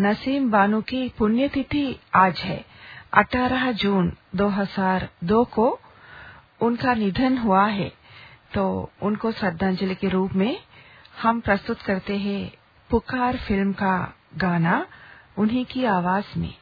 नसीम बानो की पुण्यतिथि आज है। 18 जून 2002 को उनका निधन हुआ है। तो उनको श्रद्धांजलि के रूप में हम प्रस्तुत करते हैं पुकार फ़िल्म का गाना, उन्हीं की आवाज़ में।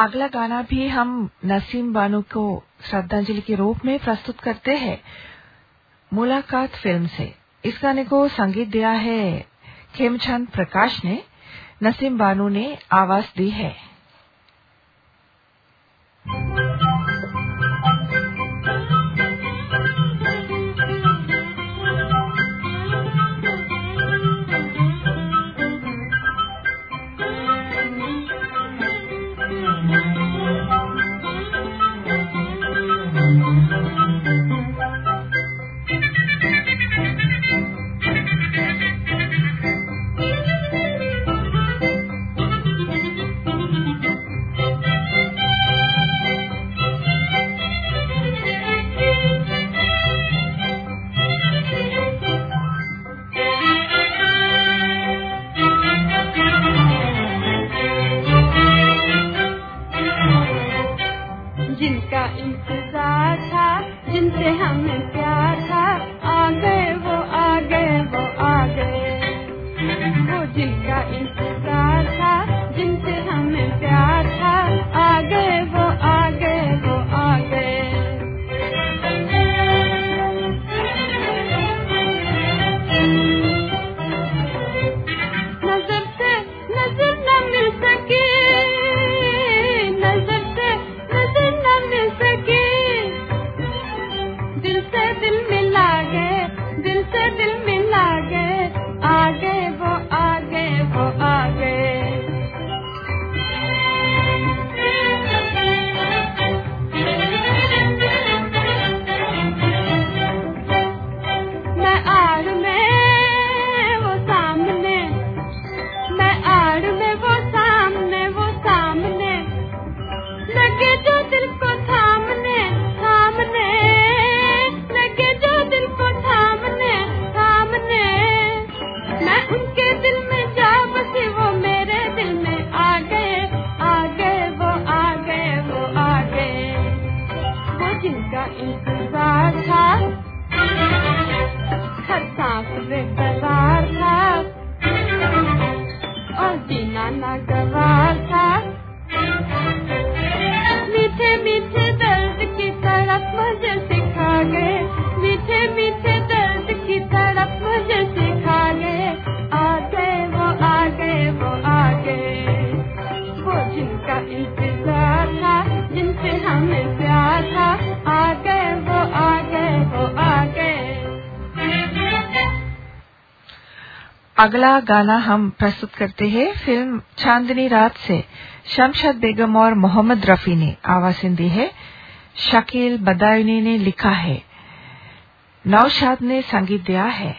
अगला गाना भी हम नसीम बानो को श्रद्धांजलि के रूप में प्रस्तुत करते हैं, मुलाकात फ़िल्म से। इस गाने को संगीत दिया है खेमचंद प्रकाश ने। नसीम बानू ने आवाज़ दी है। अगला गाना हम प्रस्तुत करते हैं फ़िल्म चांदनी रात से। शमशाद बेगम और मोहम्मद रफी ने आवाज़ दी है। शकील बदायूनी ने लिखा है। नौशाद ने संगीत दिया है।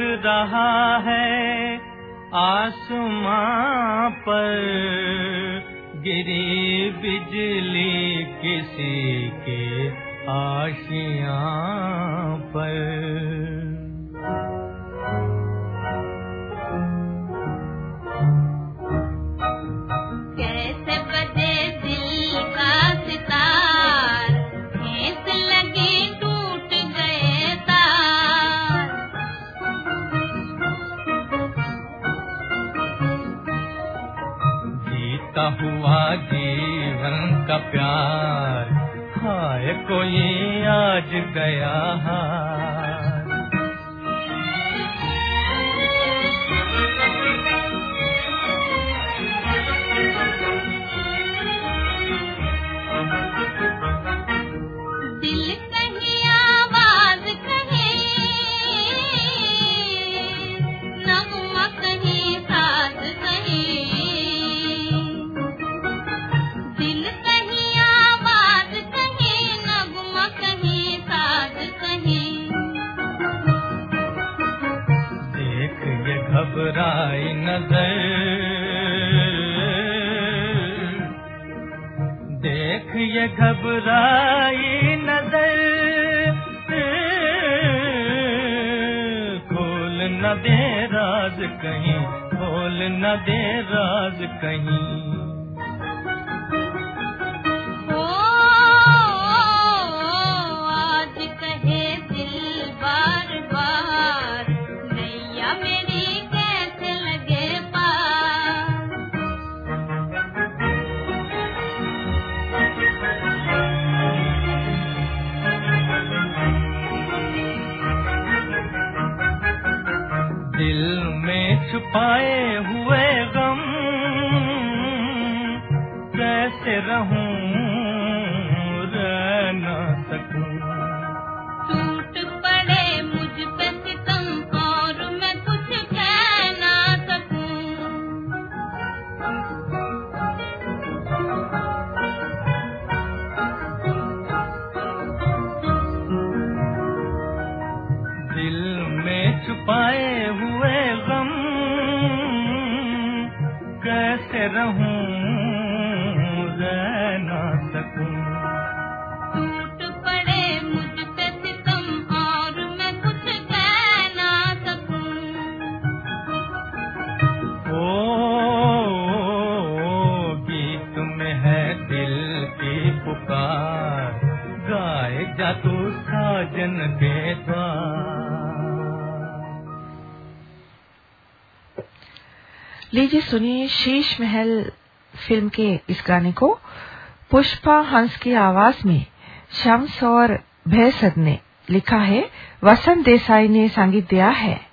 रहा है आसमां पर। गिरी बिजली किसी के आशियां पर हुआ जीवन का प्यार। हाय कोई आज गया घबराई ये घबराई नज़र। खोल न दे राज कहीं खोल न दे राज कहीं। सुनिए शीश महल फ़िल्म के इस गाने को। पुष्पा हंस की आवाज़ में शम्स और भैसद ने लिखा है, वसंत देसाई ने संगीत दिया है।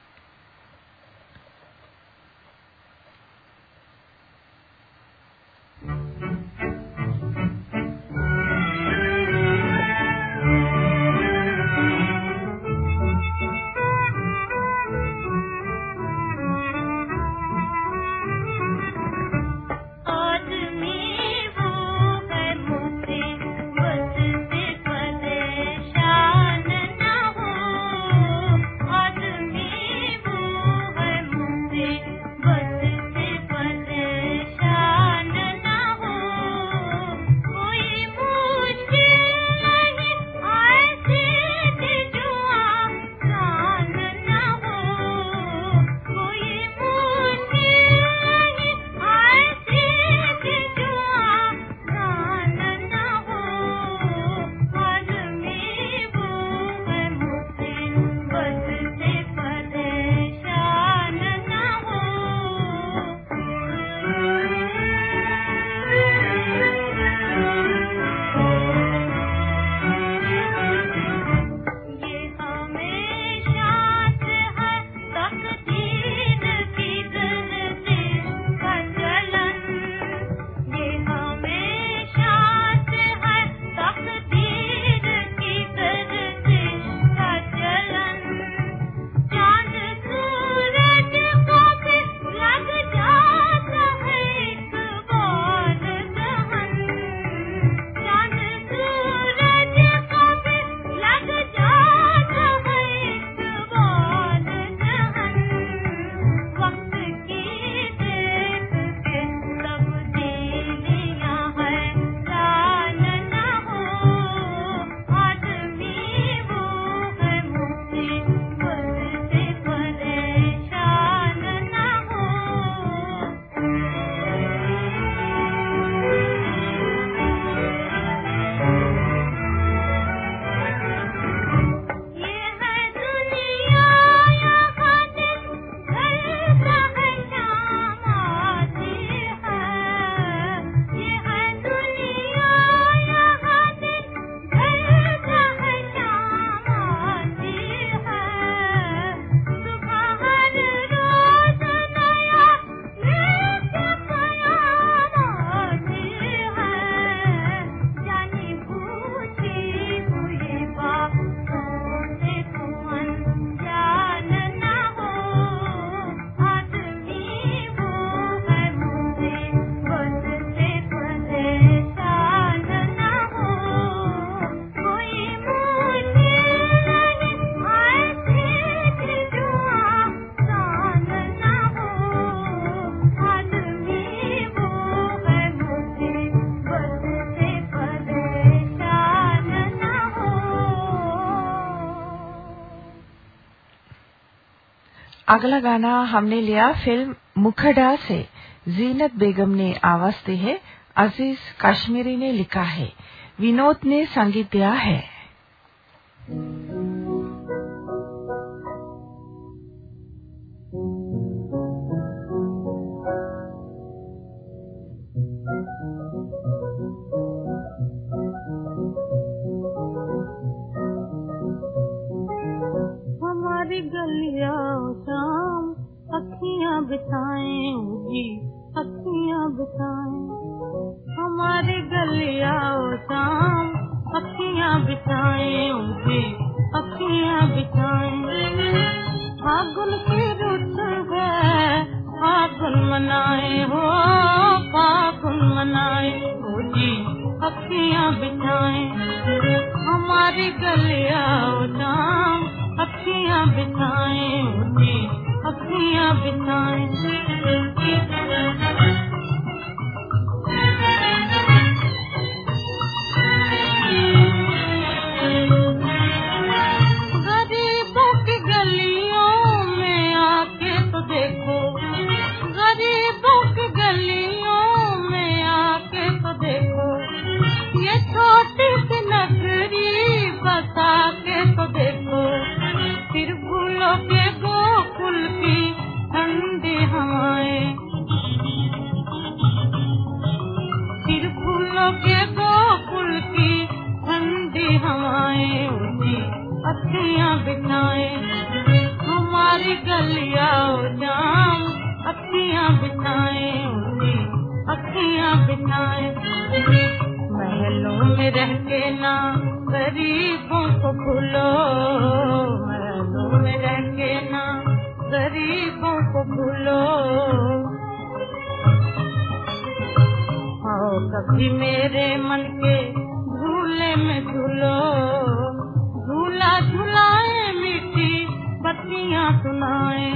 अगला गाना हमने लिया फ़िल्म मुखडा से। जीनत बेगम ने आवाज़ दी है, अज़ीज़ कश्मीरी ने लिखा है। विनोद ने संगीत दिया है। हमारी कभी मेरे मन के झूले में झूलो। झूला झुलाए, मीठी बत्तियाँ सुनाए।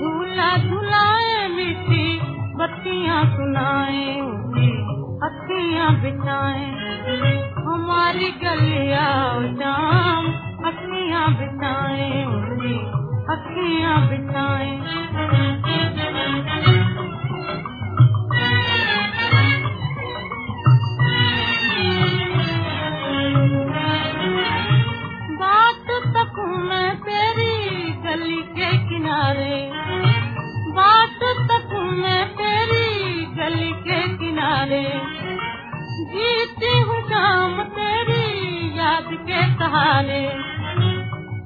झूला झुलाए, मीठी बत्तियाँ सुनाए। अखियाँ बिछाए। हमारी गलिया जाम अखियाँ बिछाए। अखियाँ बिछाए। के सहारे।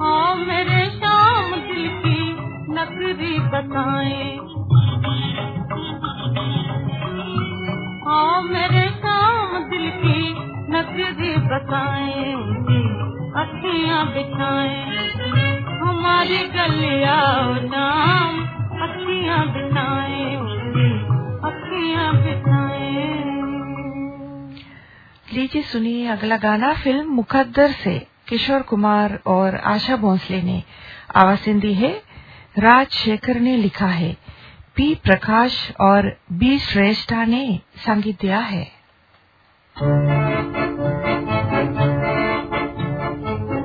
आओ मेरे शाम दिल की नकरी बताए। आओ मेरे शाम दिल की नकरी बताए। अखियाँ बिछाए। हमारी गलिया नाम अखियाँ बिछाए। लीजिए सुनिए अगला गाना फ़िल्म मुकद्दर से, किशोर कुमार और आशा भोसले ने। आवाज़ दी है, राज शेखर ने लिखा है। पी प्रकाश और बी श्रेष्ठा ने संगीत दिया है।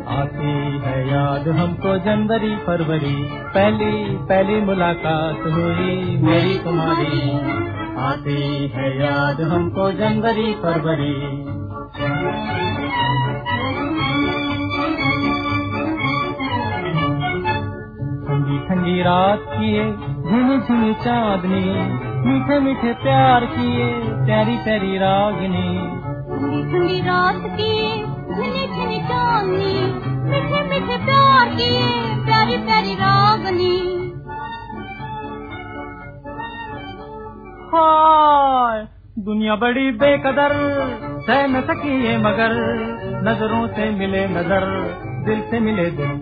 आती है हमको जनवरी, फरवरी, पहली पहली मुलाकात हुई मेरी तुम्हारी। आती है याद हमको जनवरी, फरवरी ठंडी रात किए झुमी झुमी चांदनी मीठे मीठे प्यार किए प्यारी प्यारी रागनी। ठंडी ठंडी रात की घनी घनी चांदनी मीठे मीठे प्यार की प्यारी प्यारी रागनी। हाय दुनिया बड़ी बेकदर सह न सकी मगर नज़रों से मिले नज़र दिल से मिले दिल।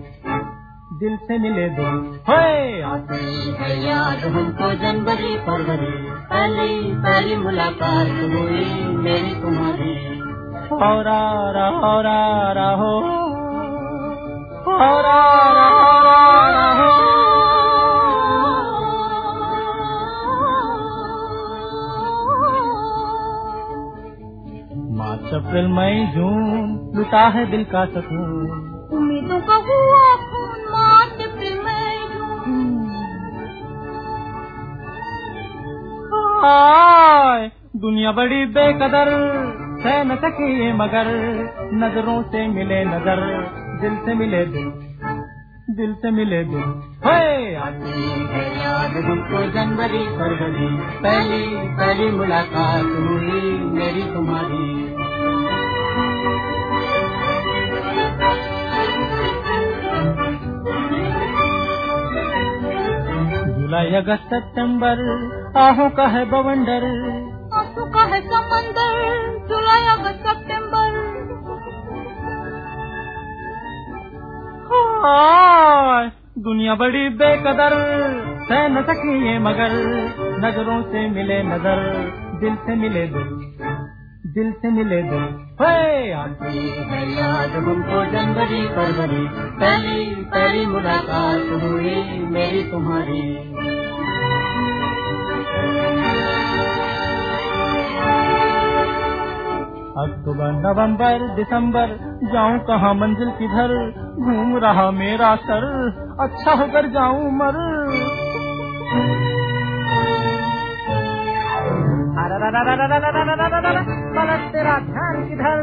दिल से मिले होए! आती है याद हमको जनवरी फरवरी पहली पहली मुलाकात हुई मेरी तुम्हारी। और आ रहा और आ रहा हो। रहा और आ रहा हो। मार्च अप्रैल मई जून लुटा है दिल का सकून। उम्मीदों का हुआ हाय, दुनिया बड़ी बेकदर सह न सकी मगर, नज़रों से मिले नज़र, दिल से मिले दिल दिल से मिले दिल। है याद जनवरी फरवरी, पहली पहली मुलाकात हुई मेरी तुम्हारी। जुलाई अगस्त सितंबर आहों का है बवंडर। आँसू का है समंदर जुलाई अगस्त सितंबर दुनिया बड़ी बेकदर सह न सकी ये मगर। नज़रों से मिले नज़र दिल से मिले दिल दिल से मिले दिल। आती है याद हमको जनवरी फरवरी पहली पहली मुलाकात हुई मेरी तुम्हारी। अक्टूबर नवंबर दिसंबर जाऊँ कहाँ मंजिल किधर? घूम रहा मेरा सर अच्छा होकर जाऊँ मर। पलट तेरा ध्यान किधर?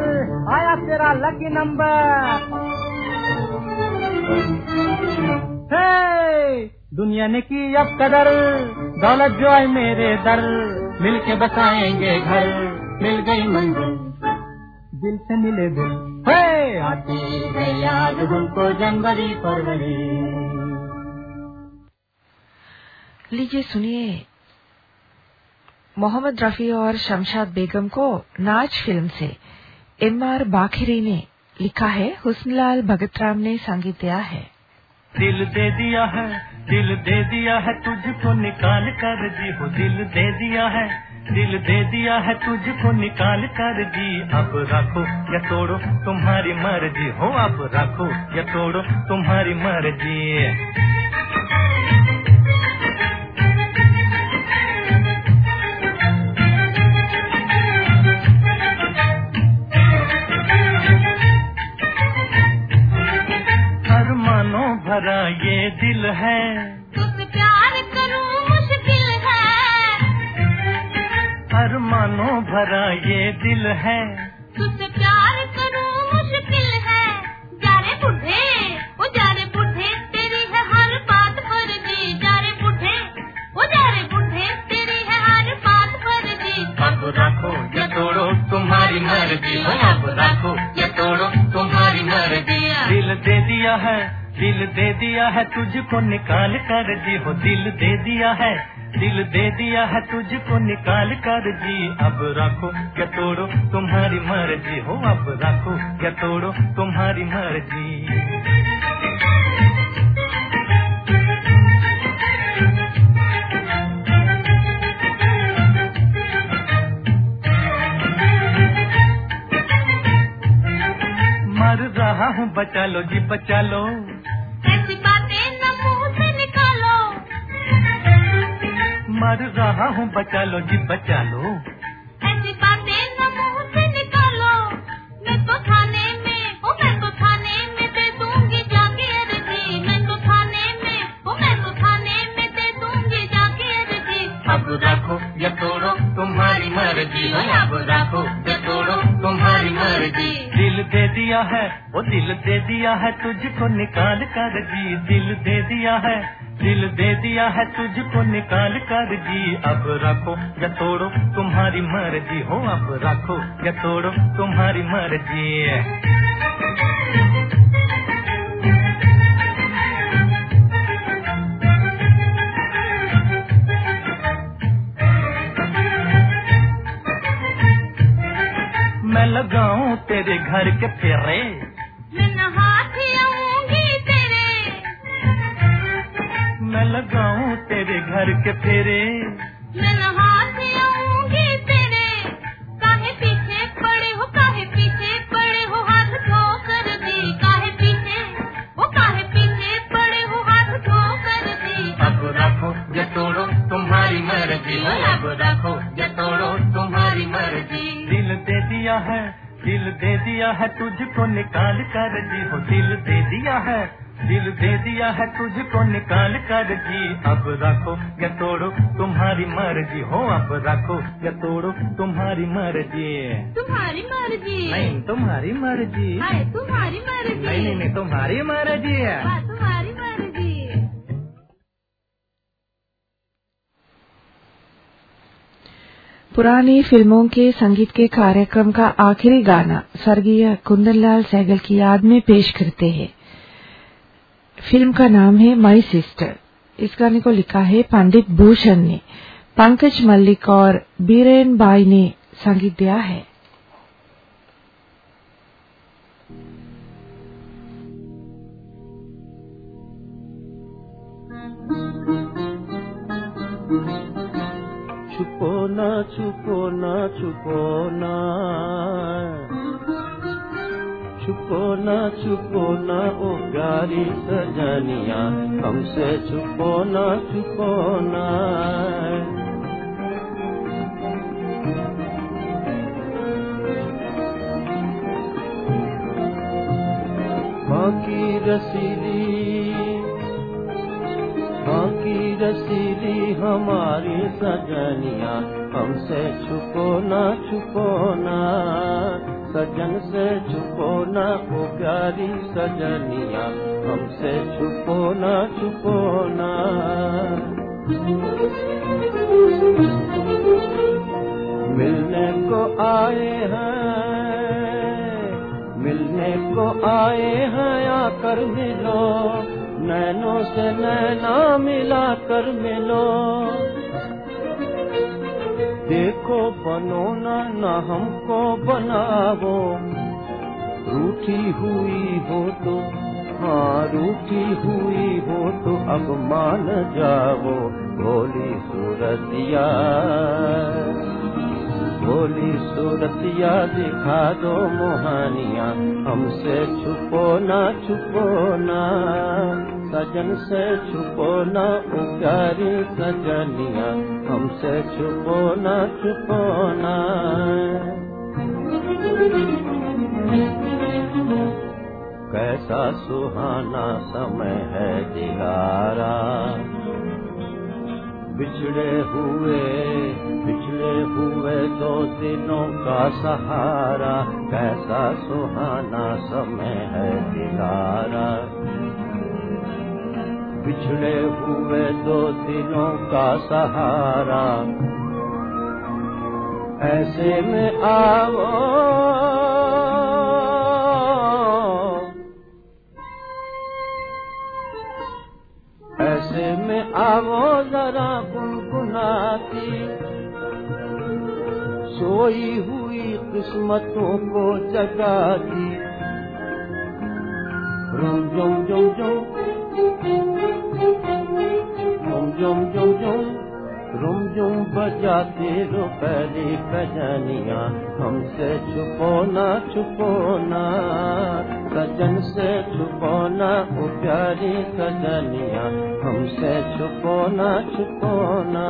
आया तेरा लकी नंबर हे दुनिया ने की अब कदर दौलत जो है मेरे दर। मिलके बसाएँगे घर मिल गई मंजिल। दिल से मिले दिल। हे! आती है याद हमको जनवरी फरवरी। लीजिए सुनिए। मोहम्मद रफी और शमशाद बेगम को नाच फ़िल्म से एम आर बाखिरी ने लिखा है हुस्नलाल भगतराम ने संगीत दिया है। दिल दे दिया है दिल दे दिया है तुझको निकाल कर जी हो दिल दे दिया है दिल दे दिया है तुझको निकाल कर जी अब रखो या तोड़ो, तुम्हारी मर्ज़ी हो। अब रखो या तोड़ो, तुम्हारी मर्ज़ी। अरमानों भरा ये दिल है। दिल है। तुझसे प्यार करूँ मुश्किल है। जारे बुढ़े वो जारे बुढ़े तेरी है हर बात पर जी। जारे बुढ़े वो जारे बुढ़े तेरी है हर बात पर जी। अब रखो या तोड़ो तुम्हारी मर्ज़ी हो अब रखो या तोड़ो तुम्हारी मर्ज़ी दिल दे दिया है दिल दे दिया है तुझको निकाल कर जी हो। दिल दे दिया है दिल दे दिया है तुझको, निकाल कर जी। अब रखो, क्या तोड़ो? तुम्हारी मर्ज़ी हो, अब रखो, क्या तोड़ो? तुम्हारी मर्ज़ी। मर रहा हूँ, बचा लो जी, बचा लो। मर रहा हूँ बचा लो जी बचा लो। ऐसी बातें न मुँह से निकालो। मैं तो थाने में ओ मैं तो थाने में दे दूँगी जाके अर्जी। मैं तो थाने में ओ मैं तो थाने में दे दूँगी जाके अर्जी। अब रखो या तोड़ो तुम्हारी मर्ज़ी। हो अब रखो या तोड़ो तुम्हारी मर्ज़ी। दिल दे दिया है वो दिल दे दिया है तुझको निकाल कर जी। दिल दे दिया है दिल दे दिया है तुझको निकाल कर जी। अब रखो या तोड़ो, तुम्हारी मर्ज़ी हो। अब रखो या तोड़ो, तुम्हारी मर्ज़ी मैं लगाऊँ तेरे घर के फेरे। घर के फेरे। मैं नहाती आऊँगी तेरे। काहे पीछे पड़े हो काहे पीछे पड़े हो हाथ धो कर दी। काहे पीछे वो काहे पीछे पड़े हो हाथ धो कर दी। अब रखो या तोड़ो तुम्हारी मर्ज़ी। अब रखो या तोड़ो तुम्हारी मर्ज़ी। दिल दे दिया है दिल दे दिया है तुझको निकाल कर जी। हो दिल दे दिया है दिया है तुझको निकाल कर जी। अब रखो या तोड़ो तुम्हारी मर्ज़ी। हो अब रखो या तोड़ो तुम्हारी मर्ज़ी। तुम्हारी मर्ज़ी। नहीं तुम्हारी मर्ज़ी। तुम्हारी मर्ज़ी। नहीं नहीं नहीं तुम्हारी मर्ज़ी है। तुम्हारी मर्ज़ी। पुरानी फ़िल्मों के संगीत के कार्यक्रम का आखिरी गाना स्वर्गीय कुंदनलाल सहगल की याद में पेश करते हैं। फ़िल्म का नाम है माई सिस्टर इस गाने को लिखा है पंडित भूषण ने। पंकज मल्लिक और बीरेन बाई ने संगीत दिया है। छुपो ना छुपो ना छुपो ना। छुपो ना छुपो ना, ओ प्यारी सजनिया। हमसे छुपो ना छुपो ना। बाकी रसीली बाकी रसीली हमारी सजनिया। हमसे छुपो ना छुपो ना। सजन से छुपो ना ओ प्यारी सजनिया, हमसे छुपो ना छुपो ना। मिलने को आए हैं, मिलने को आए हैं आकर मिलो, नैनों से नैना मिला कर मिलो। देखो बनो ना ना हमको बनावो रूठी हुई हो तो हाँ रूठी हुई हो तो अब मान जाओ। भोली सूरतिया भोली सूरतिया दिखा दो मोहानिया, हमसे छुपो ना छुपो ना, सजन से छुपो ना प्यारी सजनिया, हमसे छुपो ना छुपो ना। कैसा सुहाना समय है दिलारा बिछड़े हुए बिछड़े हुए दो दिनों का सहारा। कैसा सुहाना समय है दिलारा। पिछड़े हुए दो दिनों का सहारा। ऐसे में आओ। ऐसे में आवो जरा गुनगुनाती। सोई हुई किस्मतों को जगाती। रुम, जुम जुम जुम। जुम जुम जुम जुम। रुम, जुम बजाते रो पहली कजनिया हमसे छुपो ना छुपो ना सजन से छुपो ना ओ प्यारी सजनिया। हमसे छुपो ना छुपो ना